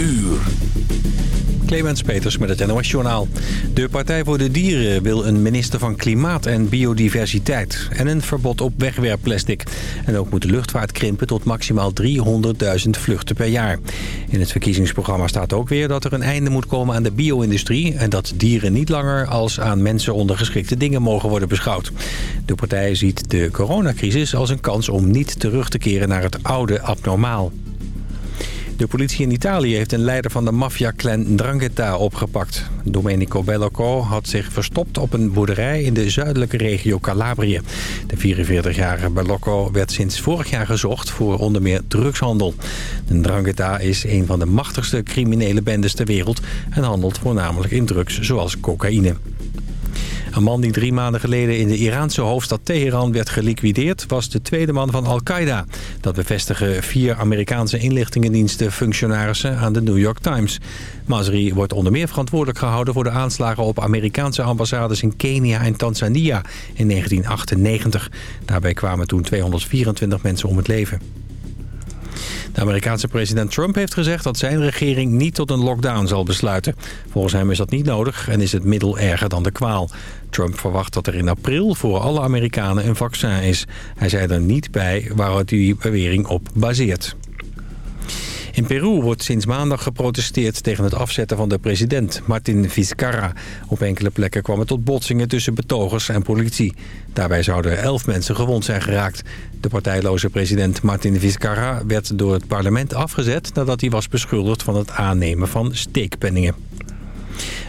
uur. Clemens Peters met het NOS Journaal. De Partij voor de Dieren wil een minister van Klimaat en Biodiversiteit... en een verbod op wegwerpplastic. En ook moet de luchtvaart krimpen tot maximaal 300.000 vluchten per jaar. In het verkiezingsprogramma staat ook weer dat er een einde moet komen aan de bio-industrie... en dat dieren niet langer als aan mensen ondergeschikte dingen mogen worden beschouwd. De partij ziet de coronacrisis als een kans om niet terug te keren naar het oude abnormaal. De politie in Italië heeft een leider van de maffia-clan Drangheta opgepakt. Domenico Bellocco had zich verstopt op een boerderij in de zuidelijke regio Calabrië. De 44-jarige Bellocco werd sinds vorig jaar gezocht voor onder meer drugshandel. De Drangheta is een van de machtigste criminele bendes ter wereld... en handelt voornamelijk in drugs zoals cocaïne. Een man die drie maanden geleden in de Iraanse hoofdstad Teheran werd geliquideerd... was de tweede man van Al-Qaeda. Dat bevestigen vier Amerikaanse inlichtingendiensten functionarissen aan de New York Times. Masri wordt onder meer verantwoordelijk gehouden voor de aanslagen op Amerikaanse ambassades in Kenia en Tanzania in 1998. Daarbij kwamen toen 224 mensen om het leven. De Amerikaanse president Trump heeft gezegd dat zijn regering niet tot een lockdown zal besluiten. Volgens hem is dat niet nodig en is het middel erger dan de kwaal. Trump verwacht dat er in april voor alle Amerikanen een vaccin is. Hij zei er niet bij waar die bewering op baseert. In Peru wordt sinds maandag geprotesteerd tegen het afzetten van de president, Martin Vizcarra. Op enkele plekken kwam het tot botsingen tussen betogers en politie. Daarbij zouden elf mensen gewond zijn geraakt. De partijloze president Martin Vizcarra werd door het parlement afgezet... nadat hij was beschuldigd van het aannemen van steekpenningen.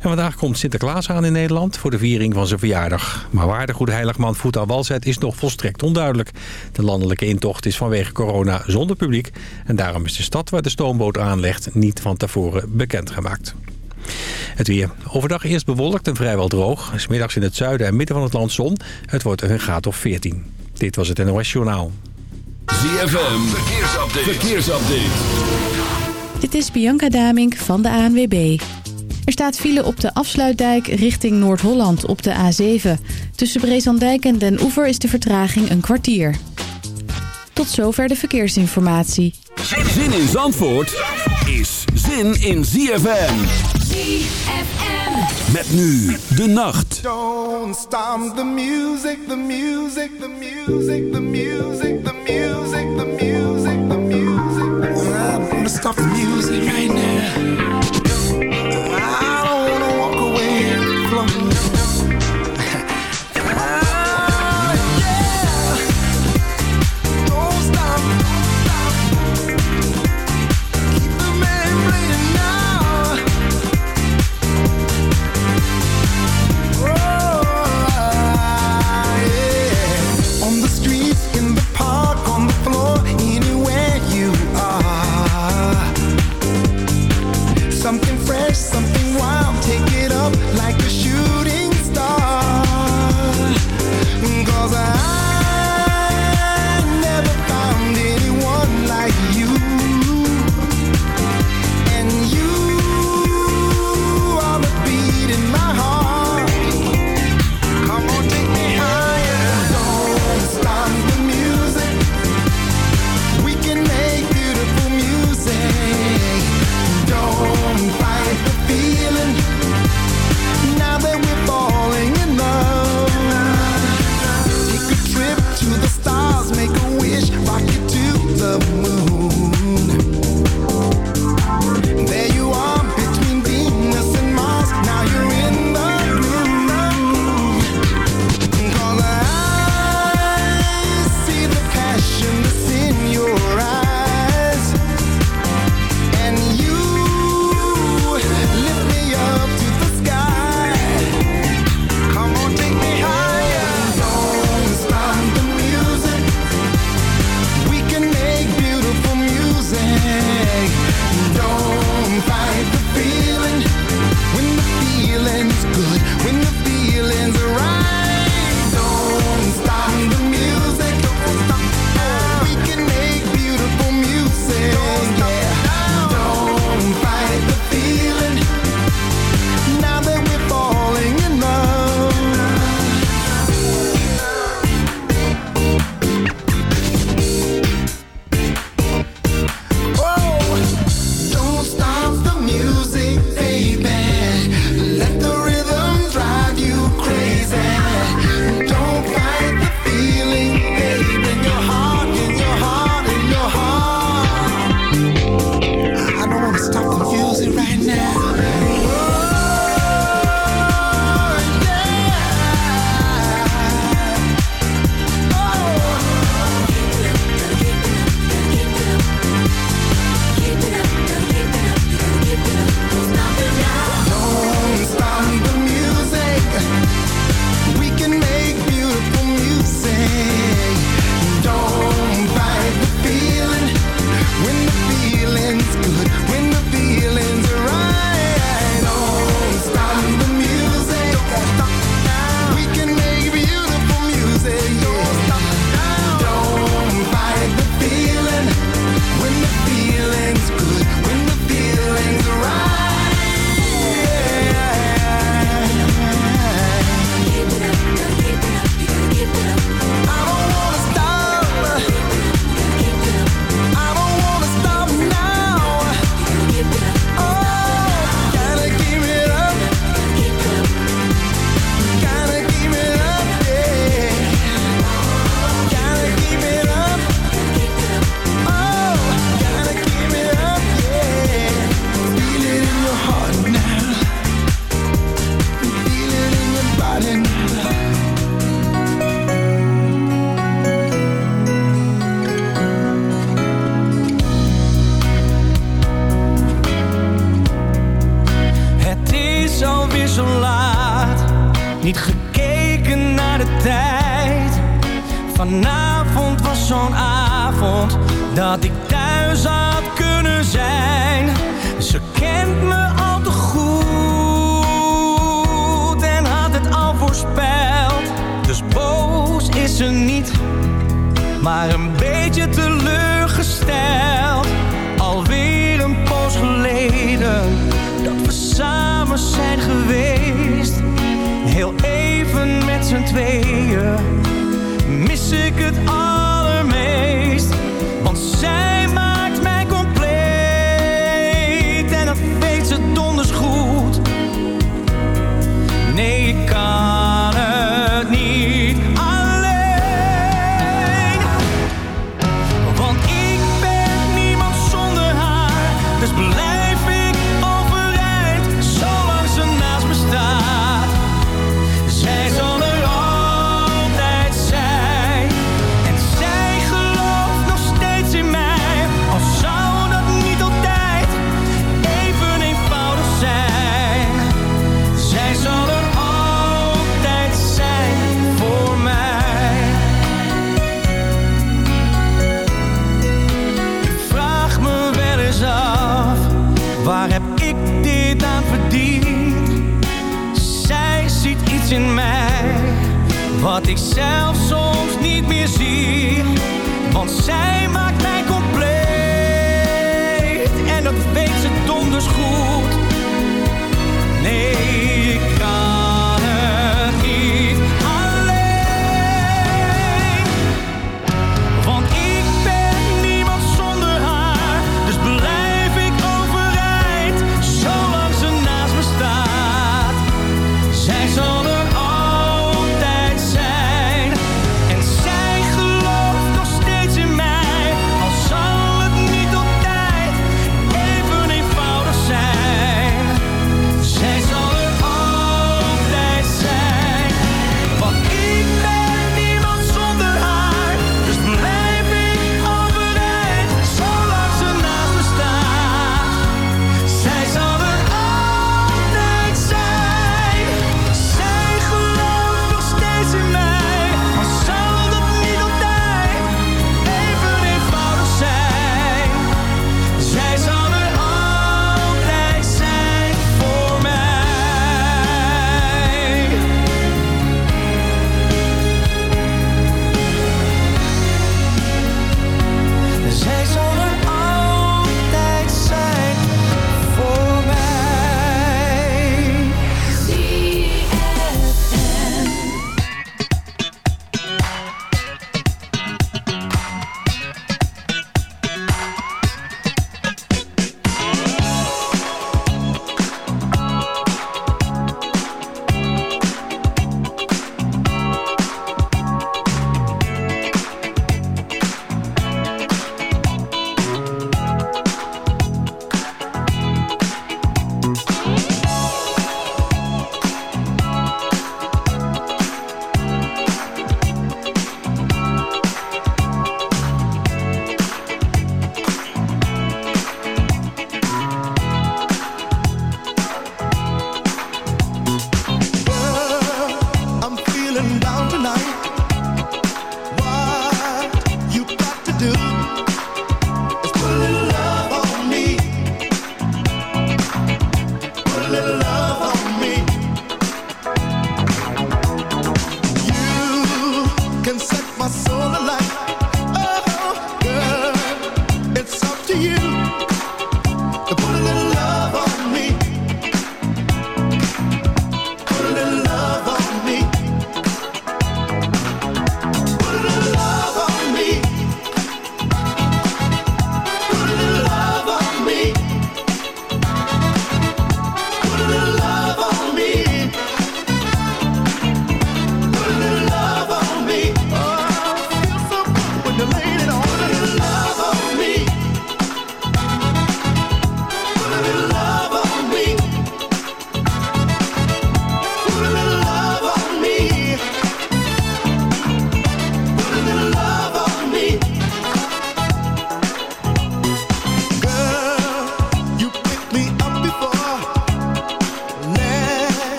En vandaag komt Sinterklaas aan in Nederland voor de viering van zijn verjaardag. Maar waar de goede heiligman voet aan wal zet is nog volstrekt onduidelijk. De landelijke intocht is vanwege corona zonder publiek. En daarom is de stad waar de stoomboot aanlegt niet van tevoren bekendgemaakt. Het weer. Overdag eerst bewolkt en vrijwel droog. Smiddags in het zuiden en midden van het land zon. Het wordt een graad of 14. Dit was het NOS Journaal. ZFM, verkeersupdate. verkeersupdate. Dit is Bianca Damink van de ANWB. Er staat file op de afsluitdijk richting Noord-Holland op de A7. Tussen Brezandijk en Den Oever is de vertraging een kwartier. Tot zover de verkeersinformatie. Zin in Zandvoort is zin in ZFM. ZFM. Met nu de nacht. Don't stop the music, the music, the music, the music, the music, the music, the music. I'm gonna stop the music right now.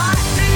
Hot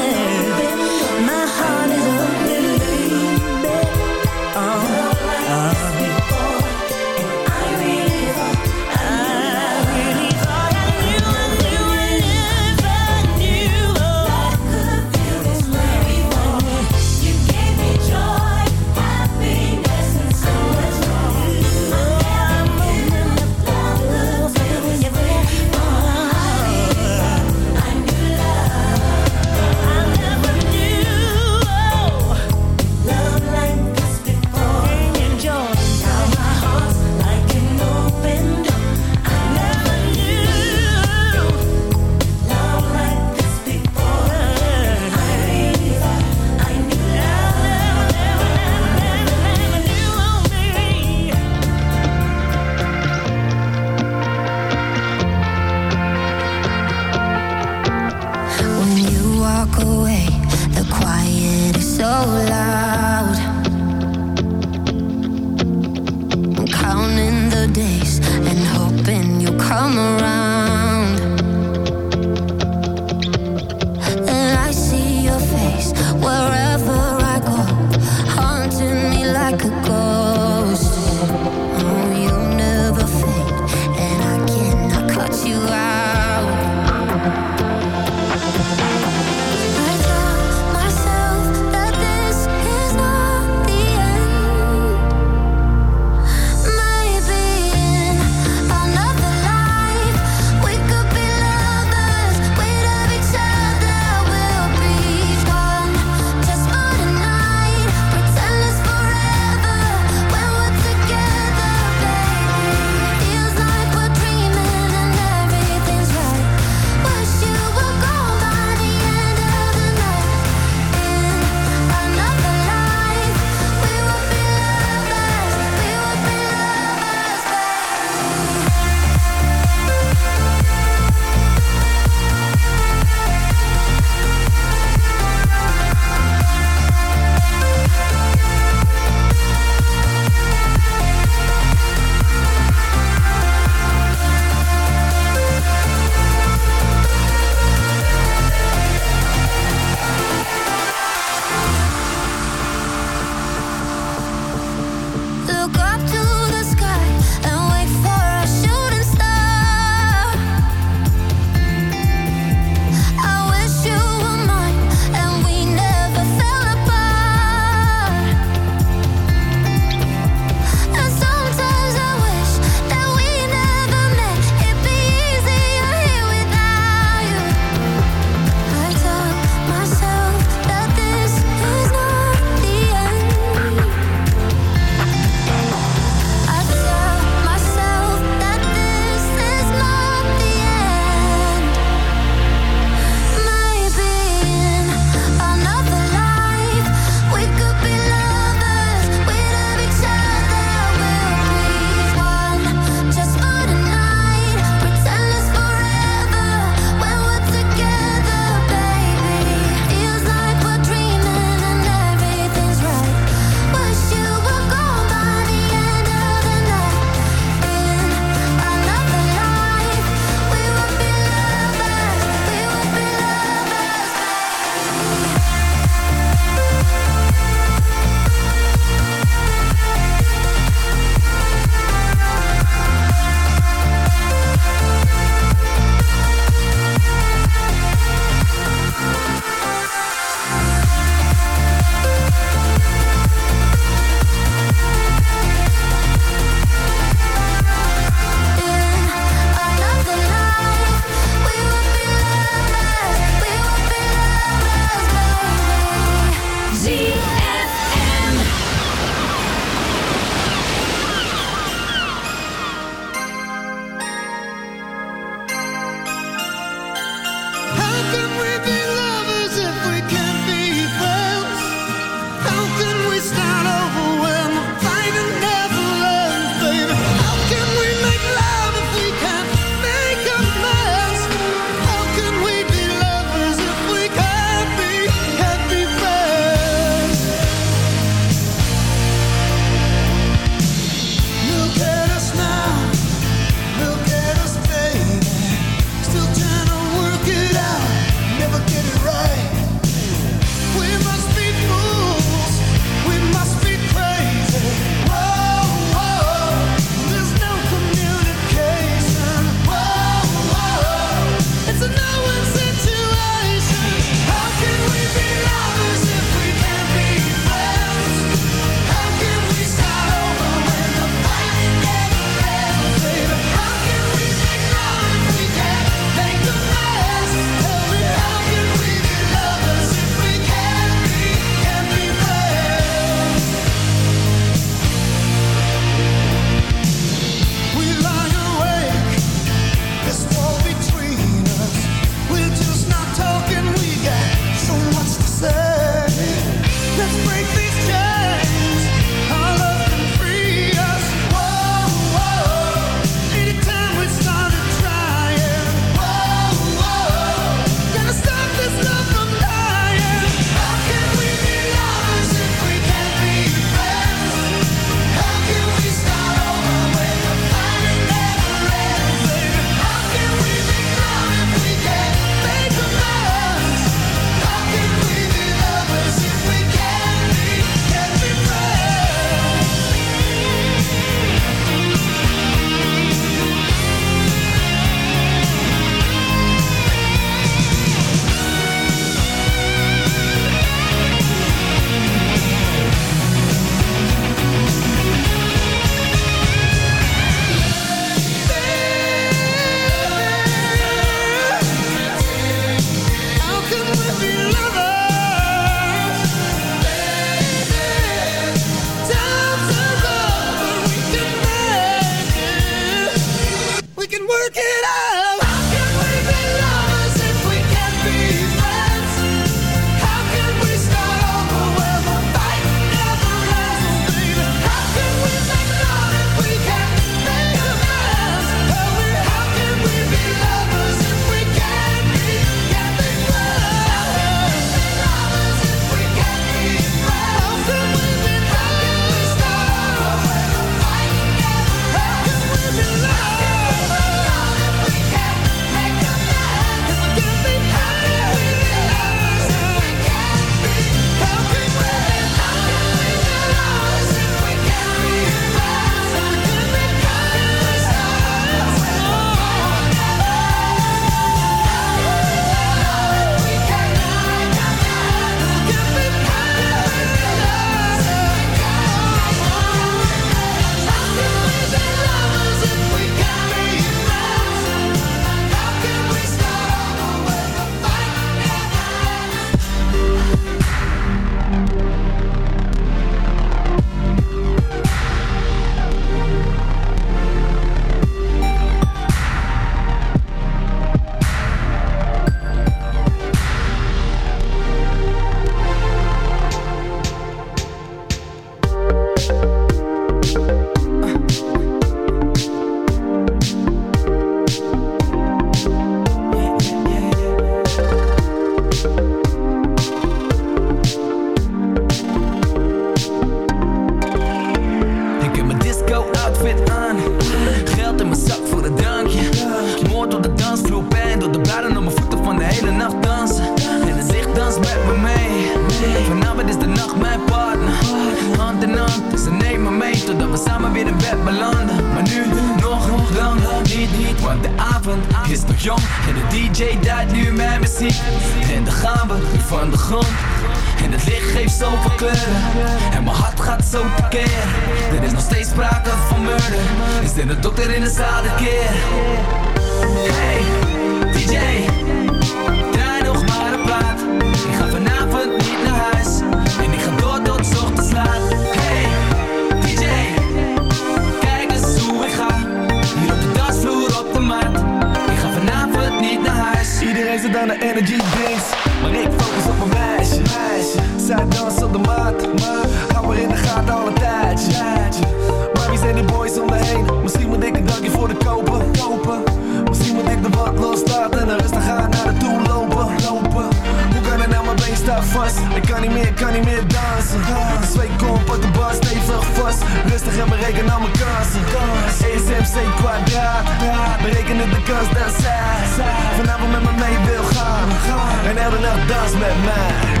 does met man.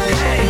Hey.